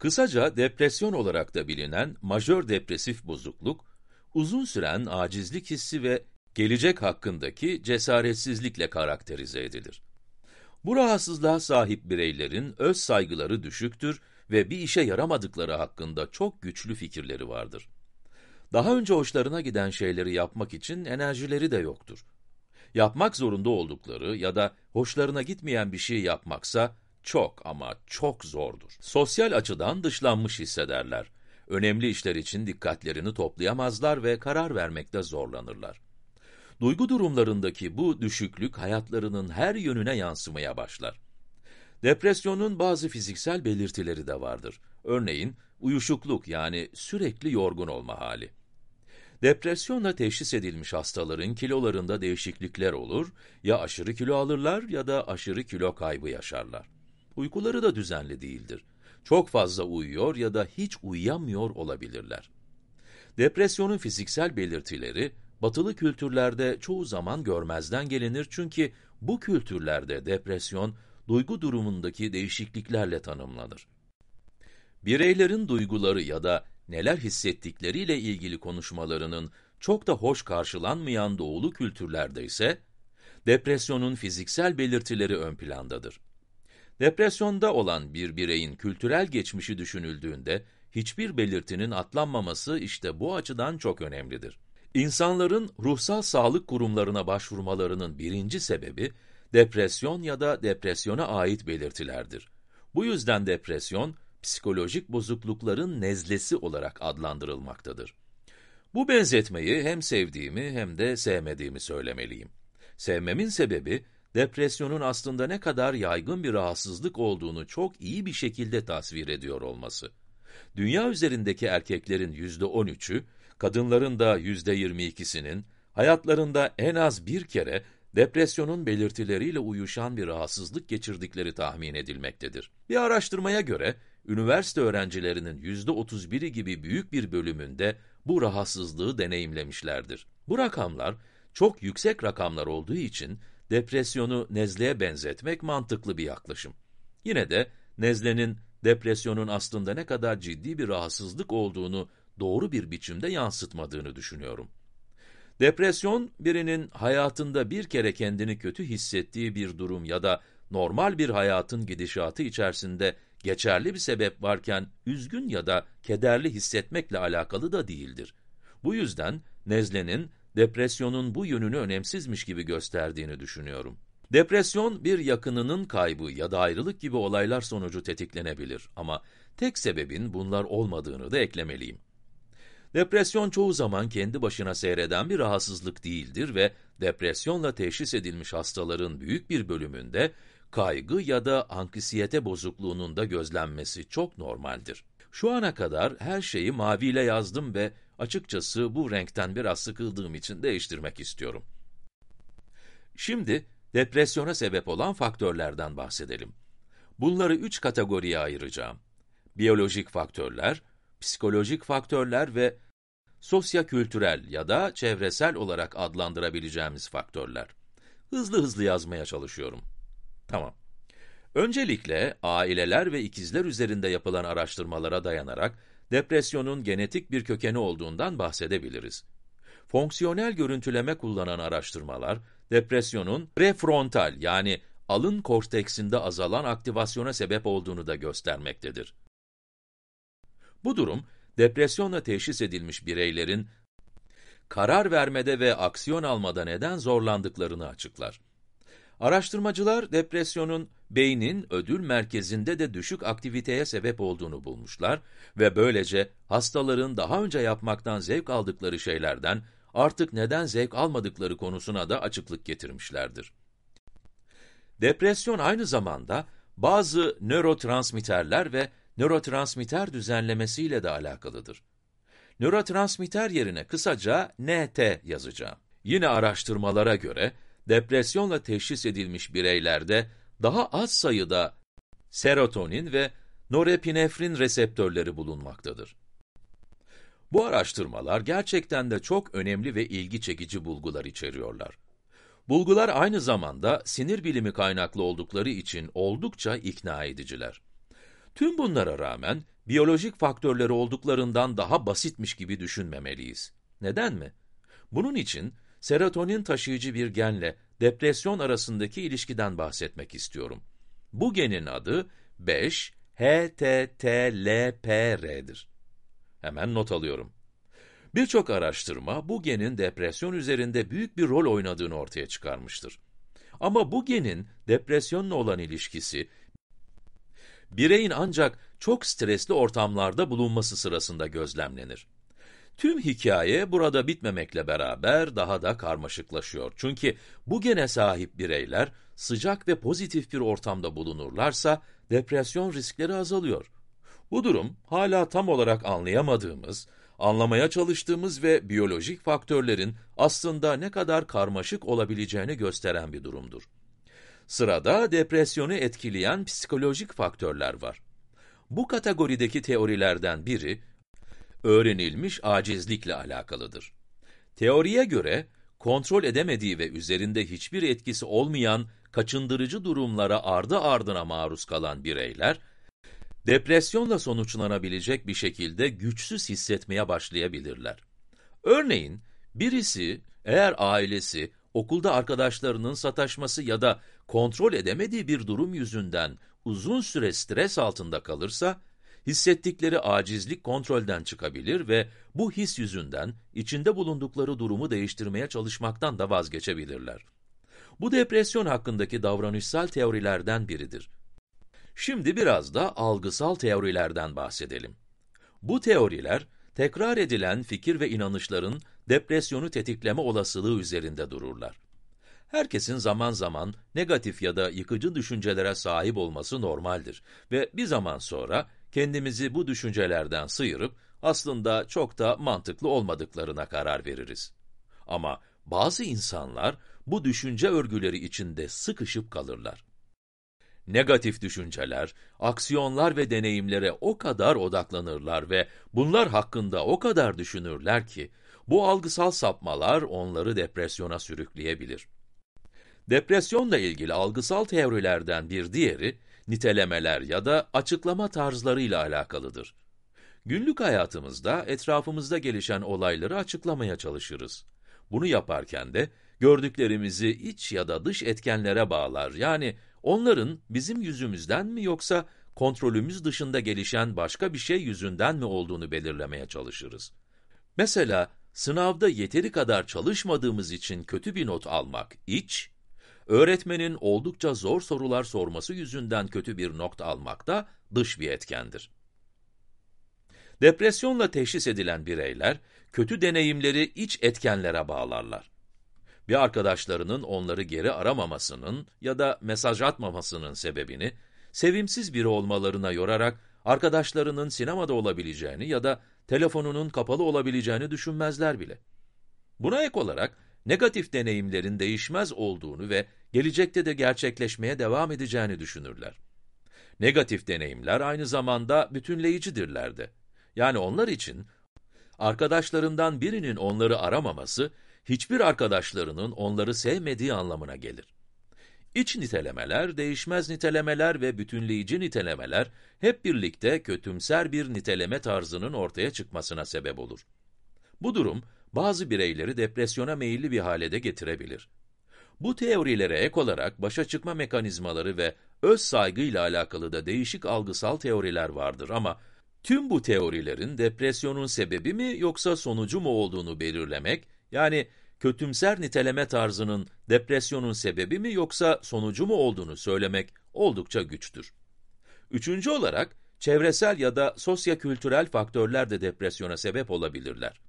Kısaca depresyon olarak da bilinen majör depresif bozukluk, uzun süren acizlik hissi ve gelecek hakkındaki cesaretsizlikle karakterize edilir. Bu rahatsızlığa sahip bireylerin öz saygıları düşüktür ve bir işe yaramadıkları hakkında çok güçlü fikirleri vardır. Daha önce hoşlarına giden şeyleri yapmak için enerjileri de yoktur. Yapmak zorunda oldukları ya da hoşlarına gitmeyen bir şey yapmaksa çok ama çok zordur. Sosyal açıdan dışlanmış hissederler. Önemli işler için dikkatlerini toplayamazlar ve karar vermekte zorlanırlar. Duygu durumlarındaki bu düşüklük hayatlarının her yönüne yansımaya başlar. Depresyonun bazı fiziksel belirtileri de vardır. Örneğin uyuşukluk yani sürekli yorgun olma hali. Depresyonla teşhis edilmiş hastaların kilolarında değişiklikler olur, ya aşırı kilo alırlar ya da aşırı kilo kaybı yaşarlar. Uykuları da düzenli değildir. Çok fazla uyuyor ya da hiç uyuyamıyor olabilirler. Depresyonun fiziksel belirtileri, batılı kültürlerde çoğu zaman görmezden gelinir çünkü bu kültürlerde depresyon, duygu durumundaki değişikliklerle tanımlanır. Bireylerin duyguları ya da neler hissettikleriyle ilgili konuşmalarının çok da hoş karşılanmayan doğulu kültürlerde ise, depresyonun fiziksel belirtileri ön plandadır. Depresyonda olan bir bireyin kültürel geçmişi düşünüldüğünde, hiçbir belirtinin atlanmaması işte bu açıdan çok önemlidir. İnsanların ruhsal sağlık kurumlarına başvurmalarının birinci sebebi, depresyon ya da depresyona ait belirtilerdir. Bu yüzden depresyon, psikolojik bozuklukların nezlesi olarak adlandırılmaktadır. Bu benzetmeyi hem sevdiğimi hem de sevmediğimi söylemeliyim. Sevmemin sebebi, depresyonun aslında ne kadar yaygın bir rahatsızlık olduğunu çok iyi bir şekilde tasvir ediyor olması. Dünya üzerindeki erkeklerin yüzde on üçü, kadınların da yüzde yirmi ikisinin, hayatlarında en az bir kere depresyonun belirtileriyle uyuşan bir rahatsızlık geçirdikleri tahmin edilmektedir. Bir araştırmaya göre, üniversite öğrencilerinin yüzde otuz biri gibi büyük bir bölümünde bu rahatsızlığı deneyimlemişlerdir. Bu rakamlar, çok yüksek rakamlar olduğu için, depresyonu nezleye benzetmek mantıklı bir yaklaşım. Yine de nezlenin depresyonun aslında ne kadar ciddi bir rahatsızlık olduğunu doğru bir biçimde yansıtmadığını düşünüyorum. Depresyon, birinin hayatında bir kere kendini kötü hissettiği bir durum ya da normal bir hayatın gidişatı içerisinde geçerli bir sebep varken üzgün ya da kederli hissetmekle alakalı da değildir. Bu yüzden nezlenin depresyonun bu yönünü önemsizmiş gibi gösterdiğini düşünüyorum. Depresyon, bir yakınının kaybı ya da ayrılık gibi olaylar sonucu tetiklenebilir ama tek sebebin bunlar olmadığını da eklemeliyim. Depresyon çoğu zaman kendi başına seyreden bir rahatsızlık değildir ve depresyonla teşhis edilmiş hastaların büyük bir bölümünde kaygı ya da anksiyete bozukluğunun da gözlenmesi çok normaldir. Şu ana kadar her şeyi maviyle yazdım ve açıkçası bu renkten biraz sıkıldığım için değiştirmek istiyorum. Şimdi depresyona sebep olan faktörlerden bahsedelim. Bunları üç kategoriye ayıracağım. Biyolojik faktörler, psikolojik faktörler ve sosyokültürel ya da çevresel olarak adlandırabileceğimiz faktörler. Hızlı hızlı yazmaya çalışıyorum. Tamam. Öncelikle aileler ve ikizler üzerinde yapılan araştırmalara dayanarak depresyonun genetik bir kökeni olduğundan bahsedebiliriz. Fonksiyonel görüntüleme kullanan araştırmalar, depresyonun prefrontal yani alın korteksinde azalan aktivasyona sebep olduğunu da göstermektedir. Bu durum, depresyonla teşhis edilmiş bireylerin karar vermede ve aksiyon almada neden zorlandıklarını açıklar. Araştırmacılar depresyonun beynin ödül merkezinde de düşük aktiviteye sebep olduğunu bulmuşlar ve böylece hastaların daha önce yapmaktan zevk aldıkları şeylerden artık neden zevk almadıkları konusuna da açıklık getirmişlerdir. Depresyon aynı zamanda bazı nörotransmitterler ve nörotransmitter düzenlemesiyle de alakalıdır. Nörotransmitter yerine kısaca NT yazacağım. Yine araştırmalara göre depresyonla teşhis edilmiş bireylerde daha az sayıda serotonin ve norepinefrin reseptörleri bulunmaktadır. Bu araştırmalar gerçekten de çok önemli ve ilgi çekici bulgular içeriyorlar. Bulgular aynı zamanda sinir bilimi kaynaklı oldukları için oldukça ikna ediciler. Tüm bunlara rağmen biyolojik faktörleri olduklarından daha basitmiş gibi düşünmemeliyiz. Neden mi? Bunun için serotonin taşıyıcı bir genle depresyon arasındaki ilişkiden bahsetmek istiyorum. Bu genin adı 5-HTTLPR'dir. Hemen not alıyorum. Birçok araştırma bu genin depresyon üzerinde büyük bir rol oynadığını ortaya çıkarmıştır. Ama bu genin depresyonla olan ilişkisi, bireyin ancak çok stresli ortamlarda bulunması sırasında gözlemlenir. Tüm hikaye burada bitmemekle beraber daha da karmaşıklaşıyor. Çünkü bu gene sahip bireyler sıcak ve pozitif bir ortamda bulunurlarsa depresyon riskleri azalıyor. Bu durum hala tam olarak anlayamadığımız, anlamaya çalıştığımız ve biyolojik faktörlerin aslında ne kadar karmaşık olabileceğini gösteren bir durumdur. Sırada depresyonu etkileyen psikolojik faktörler var. Bu kategorideki teorilerden biri, öğrenilmiş acizlikle alakalıdır. Teoriye göre, kontrol edemediği ve üzerinde hiçbir etkisi olmayan kaçındırıcı durumlara ardı ardına maruz kalan bireyler, depresyonla sonuçlanabilecek bir şekilde güçsüz hissetmeye başlayabilirler. Örneğin, birisi eğer ailesi, okulda arkadaşlarının sataşması ya da kontrol edemediği bir durum yüzünden uzun süre stres altında kalırsa, hissettikleri acizlik kontrolden çıkabilir ve bu his yüzünden içinde bulundukları durumu değiştirmeye çalışmaktan da vazgeçebilirler. Bu depresyon hakkındaki davranışsal teorilerden biridir. Şimdi biraz da algısal teorilerden bahsedelim. Bu teoriler, tekrar edilen fikir ve inanışların depresyonu tetikleme olasılığı üzerinde dururlar. Herkesin zaman zaman negatif ya da yıkıcı düşüncelere sahip olması normaldir ve bir zaman sonra kendimizi bu düşüncelerden sıyırıp aslında çok da mantıklı olmadıklarına karar veririz. Ama bazı insanlar bu düşünce örgüleri içinde sıkışıp kalırlar. Negatif düşünceler, aksiyonlar ve deneyimlere o kadar odaklanırlar ve bunlar hakkında o kadar düşünürler ki, bu algısal sapmalar onları depresyona sürükleyebilir. Depresyonla ilgili algısal teorilerden bir diğeri, nitelemeler ya da açıklama tarzlarıyla alakalıdır. Günlük hayatımızda etrafımızda gelişen olayları açıklamaya çalışırız. Bunu yaparken de gördüklerimizi iç ya da dış etkenlere bağlar. Yani onların bizim yüzümüzden mi yoksa kontrolümüz dışında gelişen başka bir şey yüzünden mi olduğunu belirlemeye çalışırız. Mesela sınavda yeteri kadar çalışmadığımız için kötü bir not almak iç, öğretmenin oldukça zor sorular sorması yüzünden kötü bir not almak da dış bir etkendir. Depresyonla teşhis edilen bireyler, kötü deneyimleri iç etkenlere bağlarlar. Bir arkadaşlarının onları geri aramamasının ya da mesaj atmamasının sebebini, sevimsiz biri olmalarına yorarak, arkadaşlarının sinemada olabileceğini ya da telefonunun kapalı olabileceğini düşünmezler bile. Buna ek olarak, negatif deneyimlerin değişmez olduğunu ve gelecekte de gerçekleşmeye devam edeceğini düşünürler. Negatif deneyimler aynı zamanda bütünleyicidirler de. Yani onlar için, arkadaşlarından birinin onları aramaması, hiçbir arkadaşlarının onları sevmediği anlamına gelir. İç nitelemeler, değişmez nitelemeler ve bütünleyici nitelemeler hep birlikte kötümser bir niteleme tarzının ortaya çıkmasına sebep olur. Bu durum, bazı bireyleri depresyona meyilli bir hale de getirebilir. Bu teorilere ek olarak başa çıkma mekanizmaları ve öz saygı ile alakalı da değişik algısal teoriler vardır ama tüm bu teorilerin depresyonun sebebi mi yoksa sonucu mu olduğunu belirlemek, yani kötümser niteleme tarzının depresyonun sebebi mi yoksa sonucu mu olduğunu söylemek oldukça güçtür. Üçüncü olarak, çevresel ya da sosyokültürel faktörler de depresyona sebep olabilirler.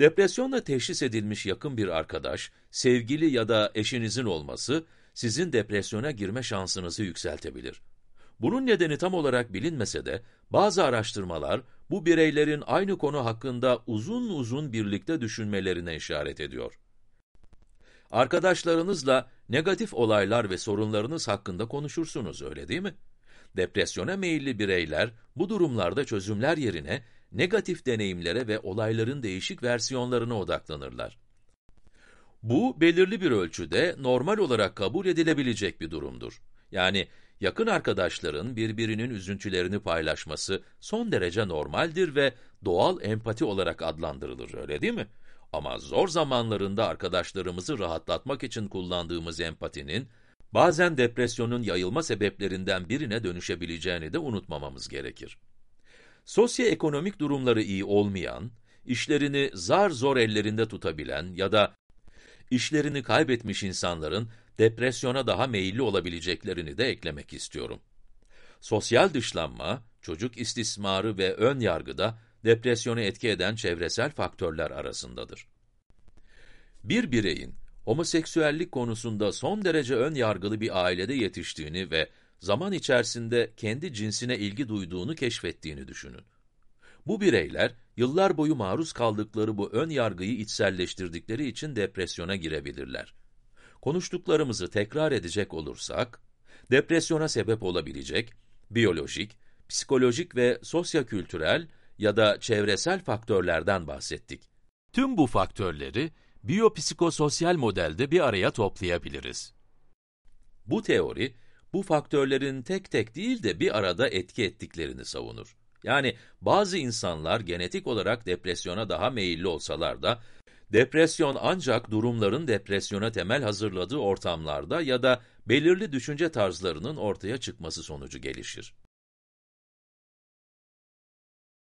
Depresyonla teşhis edilmiş yakın bir arkadaş, sevgili ya da eşinizin olması, sizin depresyona girme şansınızı yükseltebilir. Bunun nedeni tam olarak bilinmese de, bazı araştırmalar, bu bireylerin aynı konu hakkında uzun uzun birlikte düşünmelerine işaret ediyor. Arkadaşlarınızla negatif olaylar ve sorunlarınız hakkında konuşursunuz, öyle değil mi? Depresyona meyilli bireyler, bu durumlarda çözümler yerine, negatif deneyimlere ve olayların değişik versiyonlarına odaklanırlar. Bu, belirli bir ölçüde normal olarak kabul edilebilecek bir durumdur. Yani, Yakın arkadaşların birbirinin üzüntülerini paylaşması son derece normaldir ve doğal empati olarak adlandırılır, öyle değil mi? Ama zor zamanlarında arkadaşlarımızı rahatlatmak için kullandığımız empatinin, bazen depresyonun yayılma sebeplerinden birine dönüşebileceğini de unutmamamız gerekir. Sosyoekonomik durumları iyi olmayan, işlerini zar zor ellerinde tutabilen ya da işlerini kaybetmiş insanların depresyona daha meyilli olabileceklerini de eklemek istiyorum. Sosyal dışlanma, çocuk istismarı ve ön yargı da depresyonu etki eden çevresel faktörler arasındadır. Bir bireyin homoseksüellik konusunda son derece ön yargılı bir ailede yetiştiğini ve zaman içerisinde kendi cinsine ilgi duyduğunu keşfettiğini düşünün. Bu bireyler, yıllar boyu maruz kaldıkları bu ön yargıyı içselleştirdikleri için depresyona girebilirler. Konuştuklarımızı tekrar edecek olursak, depresyona sebep olabilecek, biyolojik, psikolojik ve sosyokültürel ya da çevresel faktörlerden bahsettik. Tüm bu faktörleri, biyopsikososyal modelde bir araya toplayabiliriz. Bu teori, bu faktörlerin tek tek değil de bir arada etki ettiklerini savunur. Yani bazı insanlar genetik olarak depresyona daha meyilli olsalar da, depresyon ancak durumların depresyona temel hazırladığı ortamlarda ya da belirli düşünce tarzlarının ortaya çıkması sonucu gelişir.